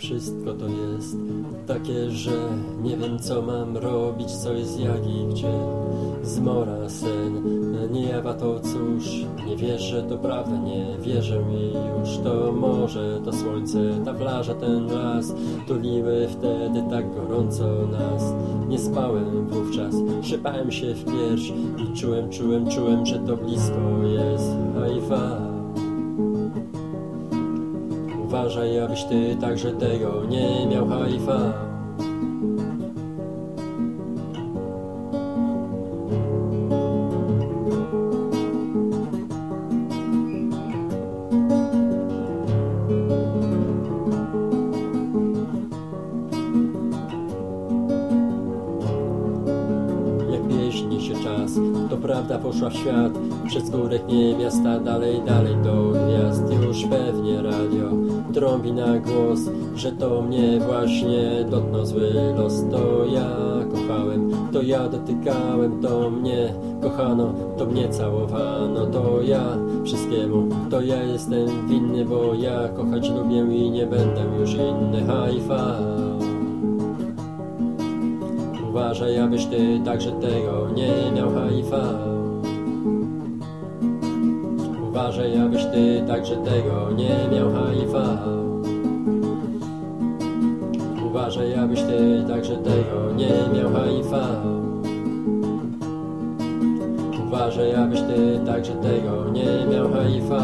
wszystko to jest takie, że nie wiem co mam robić, co jest jak i gdzie. Zmora, sen, nie jawa to cóż, nie wierzę, to prawda, nie wierzę mi już. To morze, to słońce, ta plaża, ten las, tuliły wtedy tak gorąco nas. Nie spałem wówczas, szypałem się w pierś i czułem, czułem, czułem, że to blisko jest. Hajfa. Uważaj, abyś ty także tego nie miał hajfa. Się czas, to prawda poszła w świat Przez górek nie miasta, dalej, dalej do trąbi na głos Że to mnie właśnie dotknął zły los. To ja kochałem, to ja dotykałem To mnie kochano, to mnie całowano. To ja wszystkiemu, to ja jestem winny Bo ja kochać lubię i nie będę już inny. Hajfa Uważaj, abyś ty także tego nie miał. HIV. Uważaj, abyś ty także tego nie miał HIV. Uważaj, abyś ty także tego nie miał HIV. Uważaj, abyś ty także tego nie miał HIV.